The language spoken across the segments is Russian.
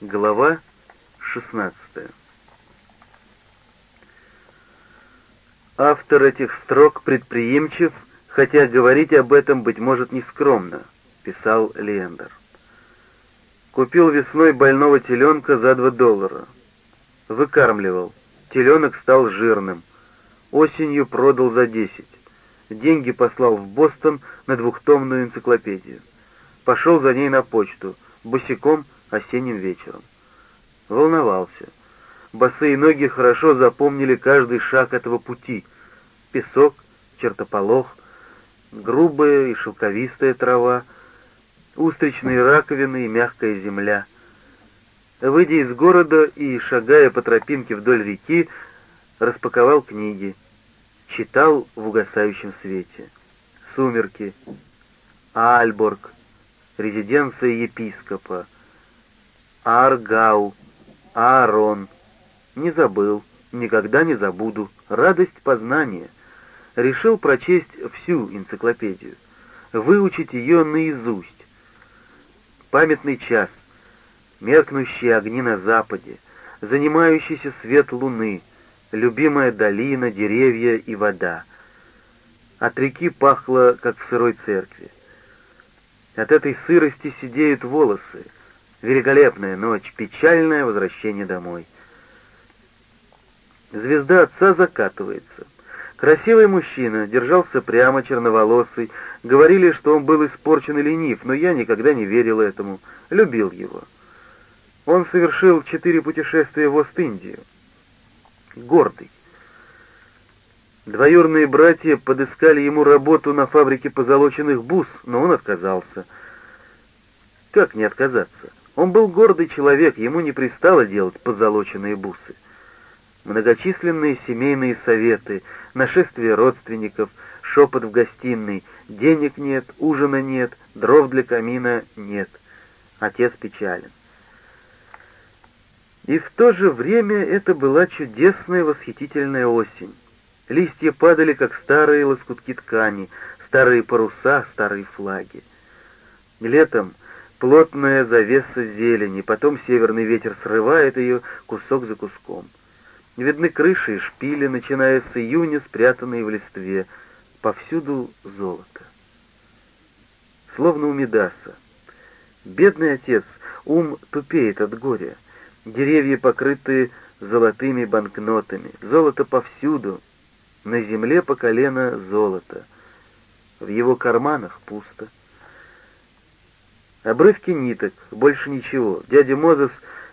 Глава 16 Автор этих строк предприимчив, хотя говорить об этом, быть может, нескромно, писал Лендер. Купил весной больного теленка за два доллара. Выкармливал. Теленок стал жирным. Осенью продал за десять. Деньги послал в Бостон на двухтомную энциклопедию. Пошел за ней на почту, босиком осенним вечером. Волновался. Босые ноги хорошо запомнили каждый шаг этого пути. Песок, чертополох, грубая и шелковистая трава, устричные раковины и мягкая земля. Выйдя из города и шагая по тропинке вдоль реки, распаковал книги — читал в угасающем свете. Сумерки, Альборг, резиденция епископа, Аргау, Аарон. Не забыл, никогда не забуду. Радость познания. Решил прочесть всю энциклопедию, выучить ее наизусть. Памятный час, меркнущие огни на западе, занимающийся свет луны — любимая долина, деревья и вода. От реки пахло, как в сырой церкви. От этой сырости сидеют волосы. Великолепная ночь, печальное возвращение домой. Звезда отца закатывается. Красивый мужчина, держался прямо, черноволосый. Говорили, что он был испорчен и ленив, но я никогда не верил этому. Любил его. Он совершил четыре путешествия в Ост-Индию гордый. Двоюрные братья подыскали ему работу на фабрике позолоченных бус, но он отказался. Как не отказаться? Он был гордый человек, ему не пристало делать позолоченные бусы. Многочисленные семейные советы, нашествие родственников, шепот в гостиной, денег нет, ужина нет, дров для камина нет. Отец печален. И в то же время это была чудесная восхитительная осень. Листья падали, как старые лоскутки ткани, старые паруса, старые флаги. Летом плотная завеса зелени, потом северный ветер срывает ее кусок за куском. Видны крыши и шпили, начиная с июня, спрятанные в листве. Повсюду золото. Словно у Медаса. Бедный отец, ум тупеет от горя. Деревья покрыты золотыми банкнотами, золото повсюду, на земле по колено золото, в его карманах пусто. Обрывки ниток, больше ничего. Дядя Мозес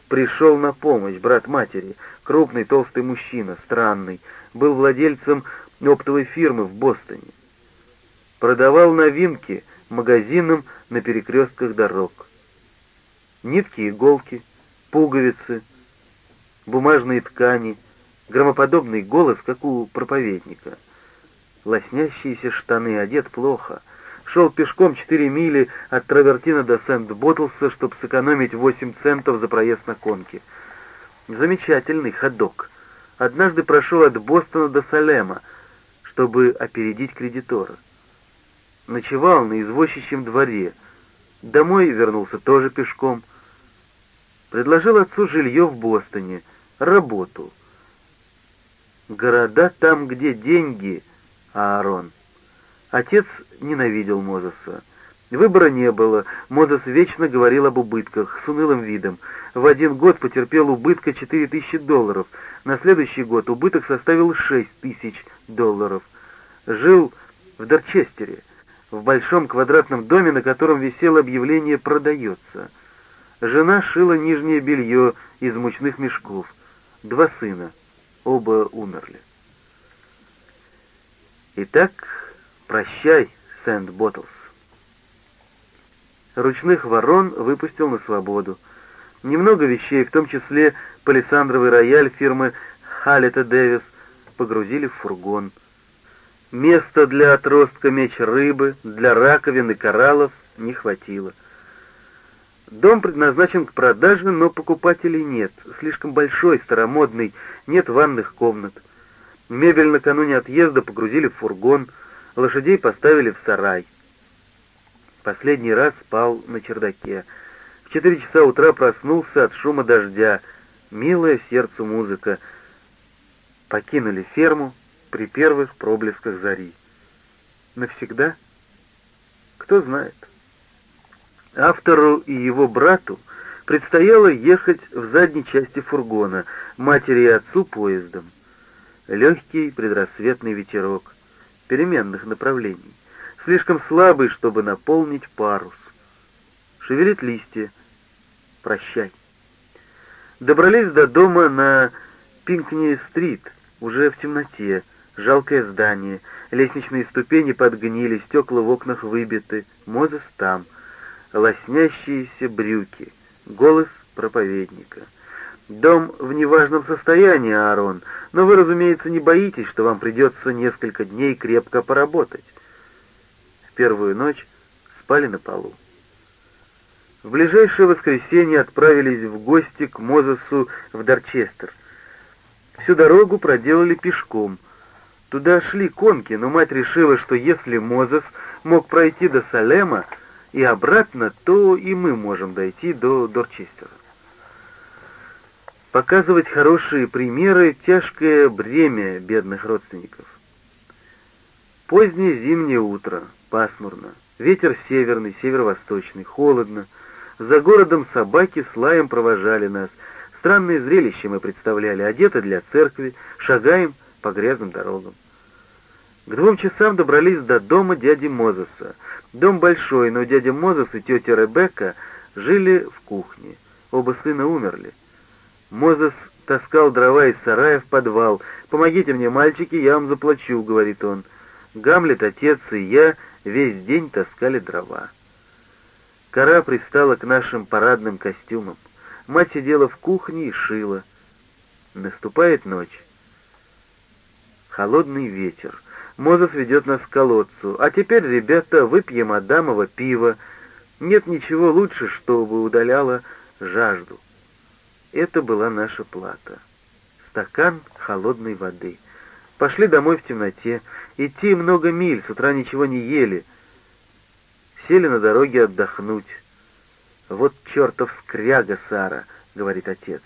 пришел на помощь, брат матери, крупный толстый мужчина, странный, был владельцем оптовой фирмы в Бостоне. Продавал новинки магазинам на перекрестках дорог. Нитки, иголки — пуговицы, бумажные ткани, громоподобный голос, как у проповедника. Лоснящиеся штаны, одет плохо. Шел пешком четыре мили от Травертина до Сент-Боттлса, чтобы сэкономить восемь центов за проезд на конке. Замечательный ходок. Однажды прошел от Бостона до Салема, чтобы опередить кредитора. Ночевал на извозчичьем дворе. Домой вернулся тоже пешком — Предложил отцу жилье в Бостоне, работу. Города там, где деньги, Аарон. Отец ненавидел Мозеса. Выбора не было. Мозес вечно говорил об убытках, с унылым видом. В один год потерпел убытка 4000 долларов. На следующий год убыток составил 6000 долларов. Жил в Дорчестере, в большом квадратном доме, на котором висело объявление «Продается». Жена шила нижнее белье из мучных мешков. Два сына, оба умерли. Итак, прощай, Сент-Боттлс. Ручных ворон выпустил на свободу. Немного вещей, в том числе палисандровый рояль фирмы Халлета Дэвис, погрузили в фургон. Места для отростка меч рыбы, для раковин и кораллов не хватило. Дом предназначен к продаже, но покупателей нет. Слишком большой, старомодный, нет ванных комнат. Мебель накануне отъезда погрузили в фургон, лошадей поставили в сарай. Последний раз спал на чердаке. В четыре часа утра проснулся от шума дождя. Милая сердцу музыка. Покинули ферму при первых проблесках зари. Навсегда? Кто знает. Автору и его брату предстояло ехать в задней части фургона, матери и отцу поездом. Легкий предрассветный ветерок, переменных направлений, слишком слабый, чтобы наполнить парус. Шевелит листья. Прощай. Добрались до дома на Пинкни-стрит, уже в темноте, жалкое здание, лестничные ступени подгнили, стекла в окнах выбиты, Мозес там, лоснящиеся брюки, голос проповедника. Дом в неважном состоянии, Аарон, но вы, разумеется, не боитесь, что вам придется несколько дней крепко поработать. В первую ночь спали на полу. В ближайшее воскресенье отправились в гости к Мозесу в Дорчестер. Всю дорогу проделали пешком. Туда шли конки, но мать решила, что если Мозес мог пройти до Салема и обратно, то и мы можем дойти до Дорчестера. Показывать хорошие примеры — тяжкое бремя бедных родственников. Позднее зимнее утро, пасмурно, ветер северный, северо-восточный, холодно — за городом собаки с лаем провожали нас. Странное зрелище мы представляли, одеты для церкви, шагаем по грязным дорогам. К двум часам добрались до дома дяди Мозеса. Дом большой, но дядя Мозес и тетя Ребекка жили в кухне. Оба сына умерли. Мозес таскал дрова из сарая в подвал. «Помогите мне, мальчики, я вам заплачу», — говорит он. Гамлет, отец и я весь день таскали дрова. Кора пристала к нашим парадным костюмам. Мать сидела в кухне и шила. Наступает ночь. Холодный ветер. Мозес ведет нас к колодцу. А теперь, ребята, выпьем Адамова пива. Нет ничего лучше, чтобы удаляло жажду. Это была наша плата. Стакан холодной воды. Пошли домой в темноте. Идти много миль, с утра ничего не ели — Сели на дороге отдохнуть. «Вот чертов скряга, Сара!» — говорит отец.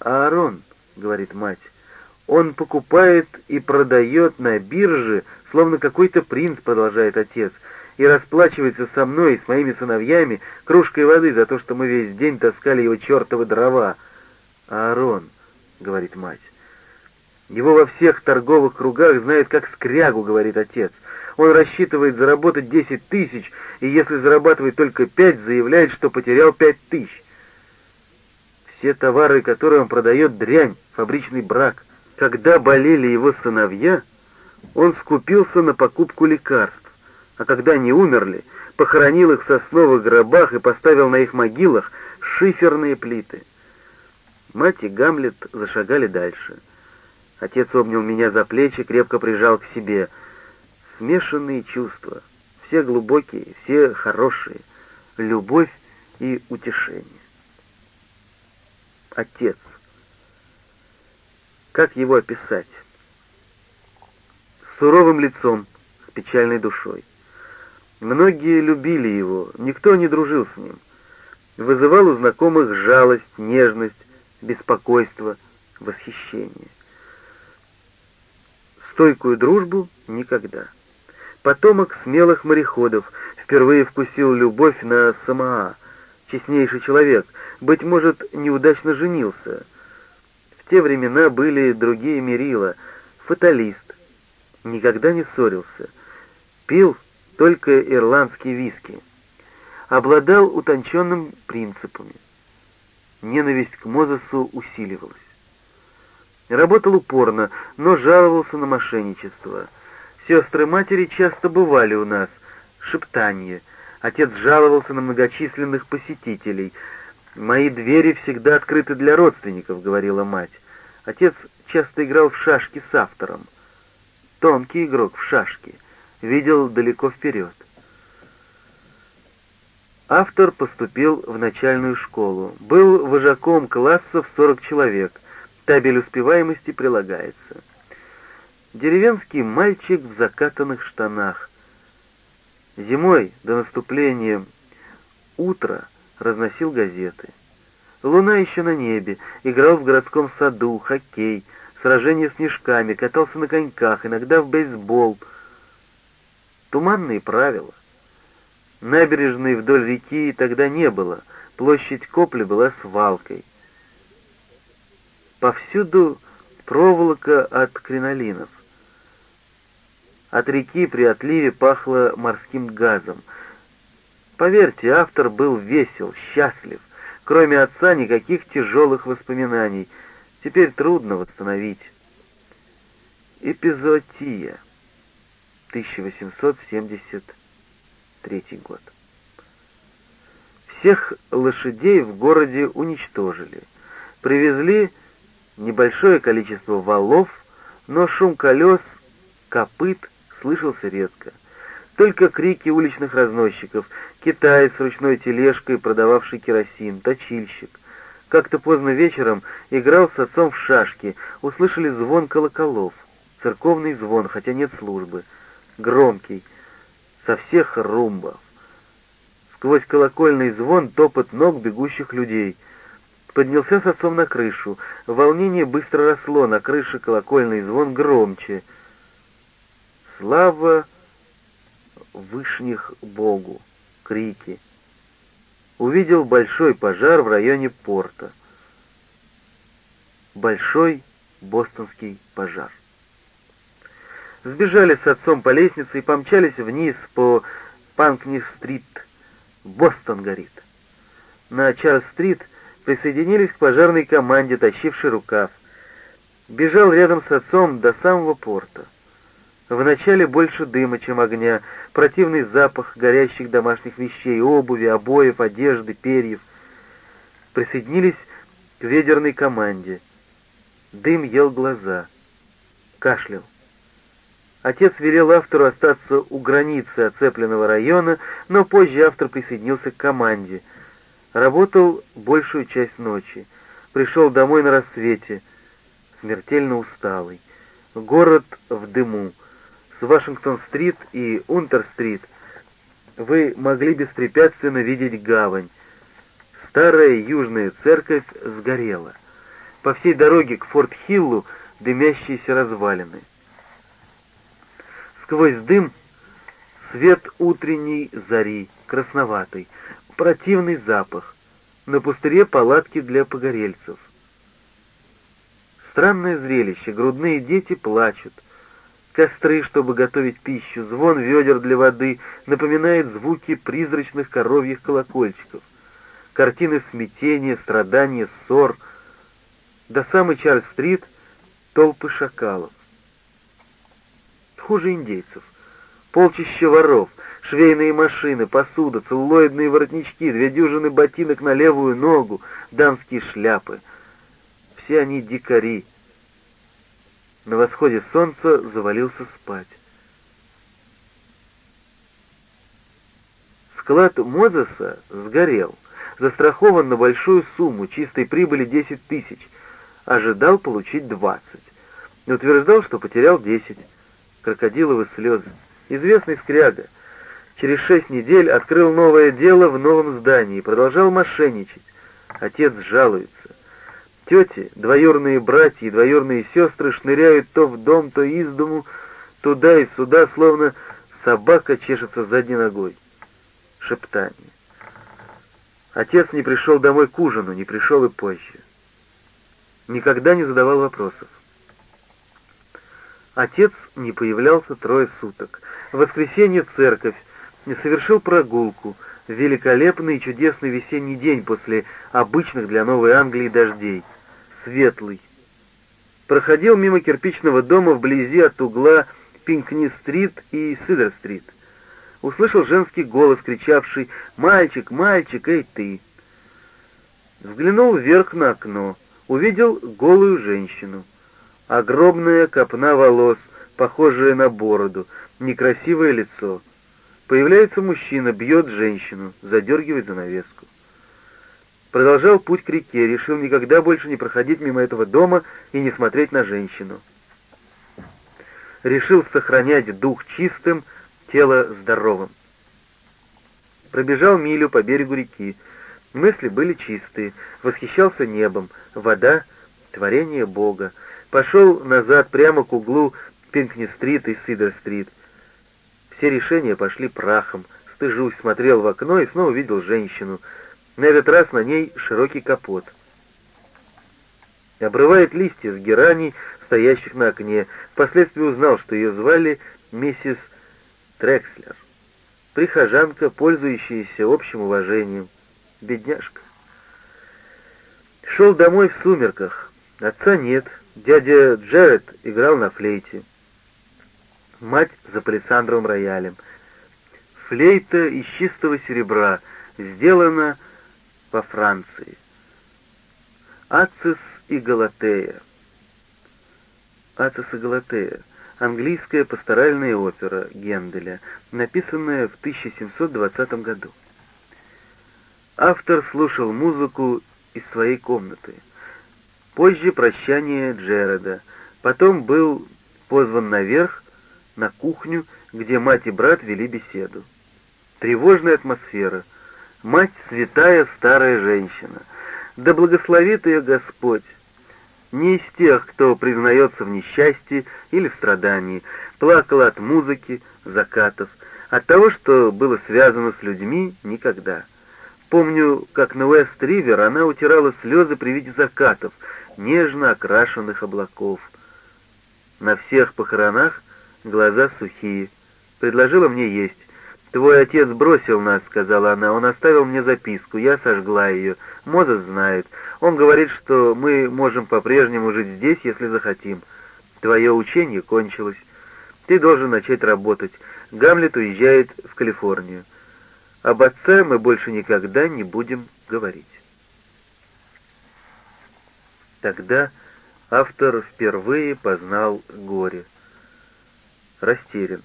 «Аарон», — говорит мать, — «он покупает и продает на бирже, словно какой-то принц», — продолжает отец, «и расплачивается со мной и с моими сыновьями кружкой воды за то, что мы весь день таскали его чертовы дрова». «Аарон», — говорит мать, — «его во всех торговых кругах знают как скрягу», — говорит отец. Он рассчитывает заработать 10 тысяч, и если зарабатывает только 5, заявляет, что потерял 5 тысяч. Все товары, которые он продает, дрянь, фабричный брак. Когда болели его сыновья, он скупился на покупку лекарств, а когда они умерли, похоронил их в сосновых гробах и поставил на их могилах шиферные плиты. Мать и Гамлет зашагали дальше. Отец обнял меня за плечи, крепко прижал к себе — смешанные чувства, все глубокие, все хорошие, любовь и утешение. Отец. Как его описать? С суровым лицом, с печальной душой. Многие любили его, никто не дружил с ним. Вызывал у знакомых жалость, нежность, беспокойство, восхищение. Стойкую дружбу никогда. Потомок смелых мореходов впервые вкусил любовь на Самаа, честнейший человек, быть может, неудачно женился. В те времена были другие мерила, фаталист, никогда не ссорился, пил только ирландские виски, обладал утонченным принципами. Ненависть к Мозесу усиливалась. Работал упорно, но жаловался на мошенничество — Сестры матери часто бывали у нас. Шептание. Отец жаловался на многочисленных посетителей. «Мои двери всегда открыты для родственников», — говорила мать. Отец часто играл в шашки с автором. Тонкий игрок в шашки. Видел далеко вперед. Автор поступил в начальную школу. Был вожаком класса в 40 человек. Табель успеваемости прилагается. Деревенский мальчик в закатанных штанах. Зимой, до наступления утра, разносил газеты. Луна еще на небе, играл в городском саду, хоккей, сражения с снежками, катался на коньках, иногда в бейсбол. Туманные правила. Набережной вдоль реки тогда не было, площадь Копли была свалкой. Повсюду проволока от кринолинов. От реки при отливе пахло морским газом. Поверьте, автор был весел, счастлив. Кроме отца никаких тяжелых воспоминаний. Теперь трудно восстановить. Эпизотия. 1873 год. Всех лошадей в городе уничтожили. Привезли небольшое количество валов, но шум колес, копыт слышался редко. Только крики уличных разносчиков, китаец с ручной тележкой, продававший керосин, точильщик. Как-то поздно вечером играл с отцом в шашки, услышали звон колоколов, церковный звон, хотя нет службы, громкий, со всех румбов. Сквозь колокольный звон топот ног бегущих людей. Поднялся с отцом на крышу. Волнение быстро росло, на крыше колокольный звон громче. Слава вышних Богу! Крики. Увидел большой пожар в районе порта. Большой бостонский пожар. Сбежали с отцом по лестнице и помчались вниз по Панкни-стрит. Бостон горит. На Чарльз-стрит присоединились к пожарной команде, тащившей рукав. Бежал рядом с отцом до самого порта. Вначале больше дыма, чем огня, противный запах горящих домашних вещей, обуви, обоев, одежды, перьев. Присоединились к ведерной команде. Дым ел глаза. Кашлял. Отец велел автору остаться у границы оцепленного района, но позже автор присоединился к команде. Работал большую часть ночи. Пришел домой на рассвете, смертельно усталый. Город в дыму с Вашингтон-стрит и Унтер-стрит вы могли беспрепятственно видеть гавань. Старая южная церковь сгорела. По всей дороге к Форт-Хиллу дымящиеся развалины. Сквозь дым свет утренней зари, красноватый, противный запах. На пустыре палатки для погорельцев. Странное зрелище, грудные дети плачут, Костры, чтобы готовить пищу, звон ведер для воды напоминает звуки призрачных коровьих колокольчиков. Картины смятения, страдания, ссор. До самой Чарльз-стрит толпы шакалов. Хуже индейцев. Полчища воров, швейные машины, посуда, целлулоидные воротнички, две дюжины ботинок на левую ногу, дамские шляпы. Все они дикари, на восходе солнца завалился спать. Склад Мозеса сгорел, застрахован на большую сумму, чистой прибыли 10 тысяч, ожидал получить 20. И утверждал, что потерял 10. Крокодиловые слезы. Известный скряга. Через шесть недель открыл новое дело в новом здании продолжал мошенничать. Отец жалуется. Тети, двоюрные братья и двоюрные сестры шныряют то в дом, то из дому, туда и сюда, словно собака чешется задней ногой. Шептание. Отец не пришел домой к ужину, не пришел и позже. Никогда не задавал вопросов. Отец не появлялся трое суток. В воскресенье церковь, не совершил прогулку, великолепный и чудесный весенний день после обычных для Новой Англии дождей — светлый. Проходил мимо кирпичного дома вблизи от угла Пинкни-стрит и Сидер-стрит. Услышал женский голос, кричавший «Мальчик, мальчик, эй ты!» Взглянул вверх на окно, увидел голую женщину. Огромная копна волос, похожая на бороду, некрасивое лицо. Появляется мужчина, бьет женщину, задергивает занавеску. Продолжал путь к реке, решил никогда больше не проходить мимо этого дома и не смотреть на женщину. Решил сохранять дух чистым, тело здоровым. Пробежал милю по берегу реки. Мысли были чистые, восхищался небом, вода — творение Бога. Пошел назад прямо к углу Пинкни-стрит и Сидер-стрит. Все решения пошли прахом. Стыжусь, смотрел в окно и снова увидел женщину. На этот раз на ней широкий капот. Обрывает листья с гераний, стоящих на окне. Впоследствии узнал, что ее звали миссис Трекслер. Прихожанка, пользующаяся общим уважением. Бедняжка. Шел домой в сумерках. Отца нет. Дядя Джеред играл на флейте. Мать за палисандровым роялем. Флейта из чистого серебра, сделана во Франции. Ацис и Галатея. Ацис и Галатея. Английская пасторальная опера Генделя, написанная в 1720 году. Автор слушал музыку из своей комнаты. Позже прощание Джереда. Потом был позван наверх, на кухню, где мать и брат вели беседу. Тревожная атмосфера. Мать — святая старая женщина. Да благословит ее Господь. Не из тех, кто признается в несчастье или в страдании, плакала от музыки, закатов, от того, что было связано с людьми, никогда. Помню, как на Уэст-Ривер она утирала слезы при виде закатов, нежно окрашенных облаков. На всех похоронах глаза сухие. Предложила мне есть. «Твой отец бросил нас», — сказала она. «Он оставил мне записку. Я сожгла ее. Мозес знает. Он говорит, что мы можем по-прежнему жить здесь, если захотим. Твое учение кончилось. Ты должен начать работать. Гамлет уезжает в Калифорнию. Об отце мы больше никогда не будем говорить». Тогда автор впервые познал горе, растерянность.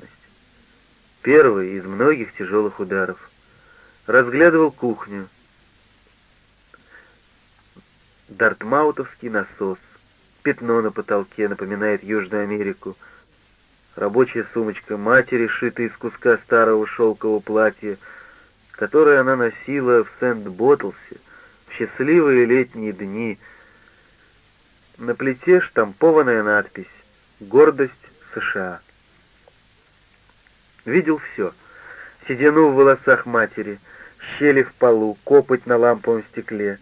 Первый из многих тяжелых ударов. Разглядывал кухню. Дартмаутовский насос. Пятно на потолке напоминает Южную Америку. Рабочая сумочка матери, шитая из куска старого шелкового платья, которое она носила в Сент-Боттлсе в счастливые летние дни — на плите штампованная надпись «Гордость США». Видел все. Седину в волосах матери, щели в полу, копоть на ламповом стекле.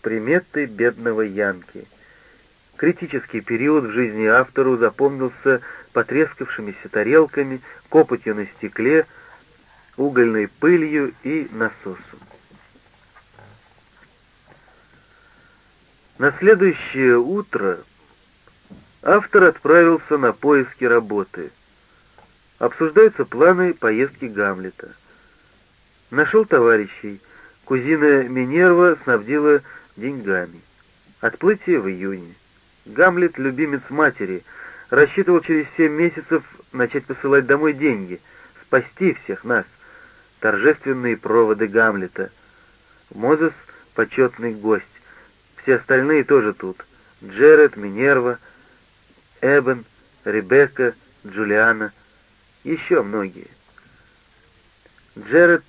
Приметы бедного Янки. Критический период в жизни автору запомнился потрескавшимися тарелками, копотью на стекле, угольной пылью и насосом. На следующее утро автор отправился на поиски работы. Обсуждаются планы поездки Гамлета. Нашел товарищей. Кузина Минерва снабдила деньгами. Отплытие в июне. Гамлет, любимец матери, рассчитывал через семь месяцев начать посылать домой деньги, спасти всех нас. Торжественные проводы Гамлета. Мозес — почетный гость. Все остальные тоже тут. Джеред, Минерва, Эбен, Ребекка, Джулиана, еще многие. Джеред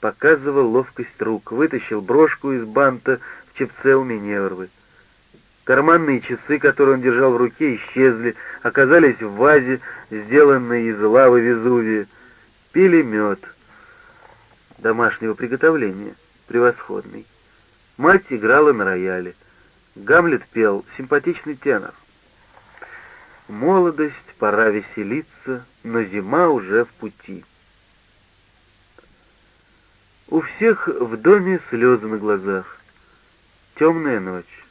показывал ловкость рук, вытащил брошку из банта в чепце у Минервы. Карманные часы, которые он держал в руке, исчезли, оказались в вазе, сделанной из лавы Везувия. Пили мед домашнего приготовления, превосходный. Мать играла на рояле. Гамлет пел симпатичный тенор. Молодость, пора веселиться, но зима уже в пути. У всех в доме слезы на глазах. Темная ночь.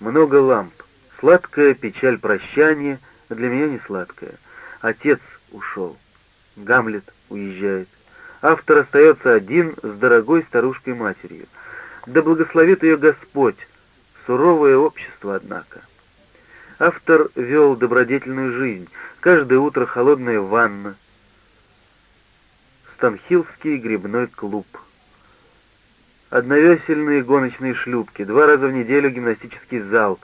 Много ламп. Сладкая печаль прощания, для меня не сладкая. Отец ушел. Гамлет уезжает автор остается один с дорогой старушкой-матерью. Да благословит ее Господь, суровое общество, однако. Автор вел добродетельную жизнь, каждое утро холодная ванна, Станхилский грибной клуб, одновесельные гоночные шлюпки, два раза в неделю гимнастический зал.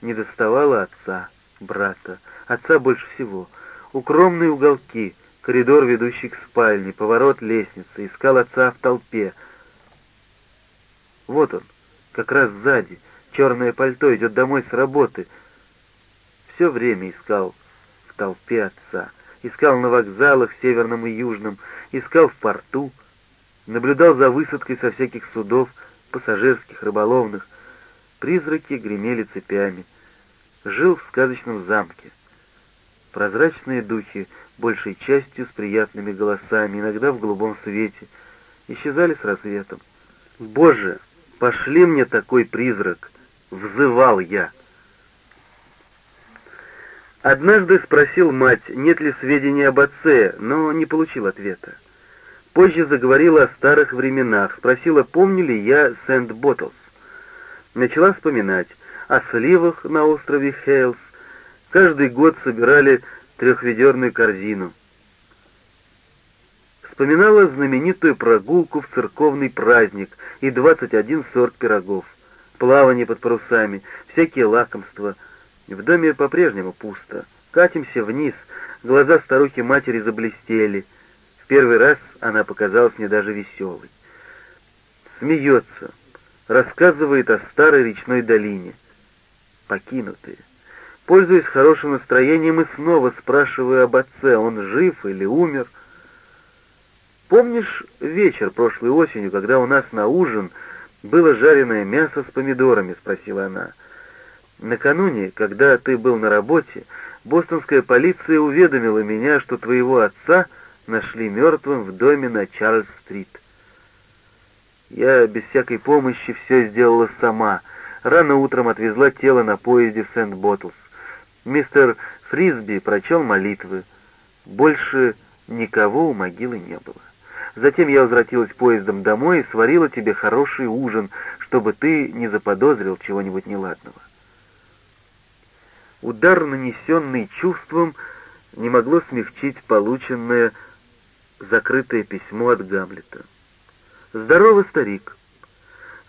Не доставало отца, брата, отца больше всего, укромные уголки — Коридор, ведущий к спальне, поворот лестницы, искал отца в толпе. Вот он, как раз сзади, черное пальто, идет домой с работы. Все время искал в толпе отца. Искал на вокзалах северном и южном, искал в порту, наблюдал за высадкой со всяких судов, пассажирских, рыболовных. Призраки гремели цепями. Жил в сказочном замке. Прозрачные духи большей частью с приятными голосами, иногда в голубом свете, исчезали с рассветом. «Боже, пошли мне такой призрак!» — взывал я. Однажды спросил мать, нет ли сведений об отце, но не получил ответа. Позже заговорила о старых временах, спросила, помню ли я Сент-Боттлс. Начала вспоминать о сливах на острове Хейлс. Каждый год собирали трехведерную корзину. Вспоминала знаменитую прогулку в церковный праздник и 21 сорт пирогов, плавание под парусами, всякие лакомства. В доме по-прежнему пусто. Катимся вниз, глаза старухи-матери заблестели. В первый раз она показалась мне даже веселой. Смеется, рассказывает о старой речной долине. Покинутые. Пользуясь хорошим настроением, и снова спрашиваю об отце, он жив или умер. Помнишь вечер прошлой осенью, когда у нас на ужин было жареное мясо с помидорами?» — спросила она. «Накануне, когда ты был на работе, бостонская полиция уведомила меня, что твоего отца нашли мертвым в доме на Чарльз-стрит. Я без всякой помощи все сделала сама. Рано утром отвезла тело на поезде в Сент-Боттлс. Мистер Фрисби прочел молитвы. Больше никого у могилы не было. Затем я возвратилась поездом домой и сварила тебе хороший ужин, чтобы ты не заподозрил чего-нибудь неладного. Удар, нанесенный чувством, не могло смягчить полученное закрытое письмо от Гамлета. «Здорово, старик!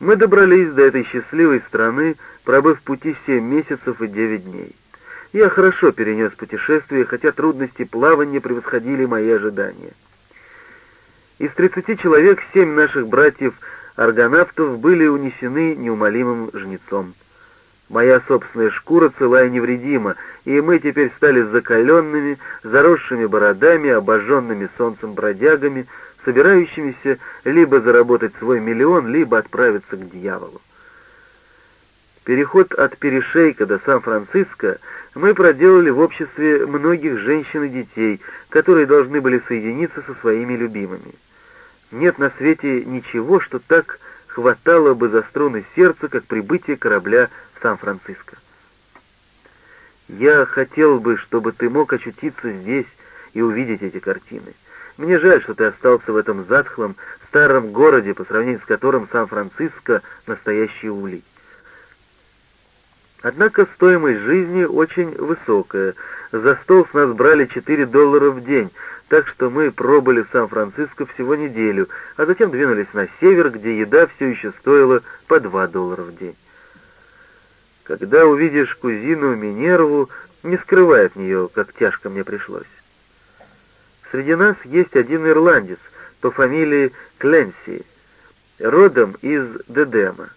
Мы добрались до этой счастливой страны, пробыв пути семь месяцев и девять дней. Я хорошо перенес путешествие, хотя трудности плавания превосходили мои ожидания. Из 30 человек семь наших братьев-аргонавтов были унесены неумолимым жнецом. Моя собственная шкура цела и невредима, и мы теперь стали закаленными, заросшими бородами, обожженными солнцем бродягами, собирающимися либо заработать свой миллион, либо отправиться к дьяволу. Переход от Перешейка до Сан-Франциско — мы проделали в обществе многих женщин и детей, которые должны были соединиться со своими любимыми. Нет на свете ничего, что так хватало бы за струны сердца, как прибытие корабля в Сан-Франциско. Я хотел бы, чтобы ты мог очутиться здесь и увидеть эти картины. Мне жаль, что ты остался в этом затхлом, старом городе, по сравнению с которым Сан-Франциско — настоящий улей. Однако стоимость жизни очень высокая. За стол с нас брали 4 доллара в день, так что мы пробыли в Сан-Франциско всего неделю, а затем двинулись на север, где еда все еще стоила по 2 доллара в день. Когда увидишь кузину Минерву, не скрывай от нее, как тяжко мне пришлось. Среди нас есть один ирландец по фамилии Кленси, родом из Дедема.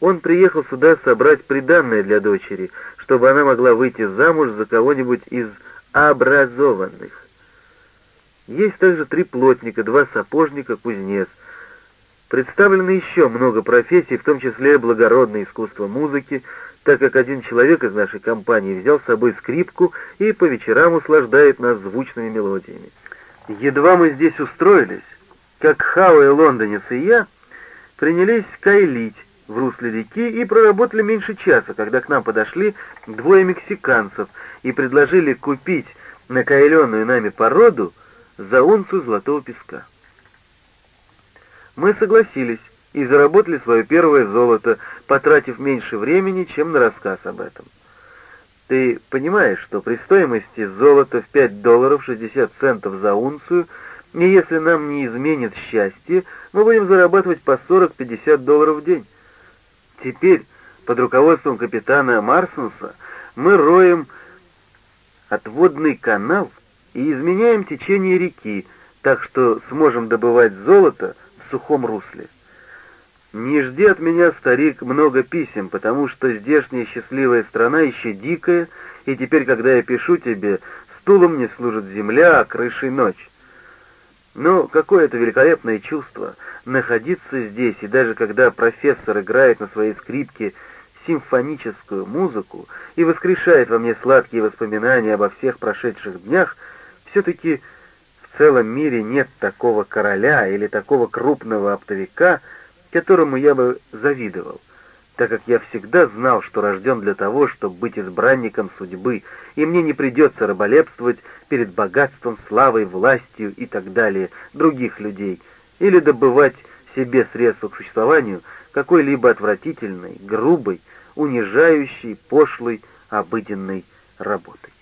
Он приехал сюда собрать приданное для дочери, чтобы она могла выйти замуж за кого-нибудь из образованных. Есть также три плотника, два сапожника, кузнец. Представлено еще много профессий, в том числе благородное искусство музыки, так как один человек из нашей компании взял с собой скрипку и по вечерам услаждает нас звучными мелодиями. Едва мы здесь устроились, как Хауэ Лондонец и я принялись кайлить, в русле реки и проработали меньше часа, когда к нам подошли двое мексиканцев и предложили купить накайленную нами породу за унцию золотого песка. Мы согласились и заработали свое первое золото, потратив меньше времени, чем на рассказ об этом. Ты понимаешь, что при стоимости золота в 5 долларов 60 центов за унцию, и если нам не изменит счастье, мы будем зарабатывать по 40-50 долларов в день. Теперь, под руководством капитана Марсонса, мы роем отводный канал и изменяем течение реки, так что сможем добывать золото в сухом русле. Не жди от меня, старик, много писем, потому что здешняя счастливая страна еще дикая, и теперь, когда я пишу тебе, стулом мне служит земля, а крышей ночь. Но какое это великолепное чувство — находиться здесь, и даже когда профессор играет на своей скрипке симфоническую музыку и воскрешает во мне сладкие воспоминания обо всех прошедших днях, все-таки в целом мире нет такого короля или такого крупного оптовика, которому я бы завидовал, так как я всегда знал, что рожден для того, чтобы быть избранником судьбы, и мне не придется раболепствовать перед богатством, славой, властью и так далее других людей, или добывать себе средства к существованию какой-либо отвратительной, грубой, унижающей, пошлой, обыденной работой.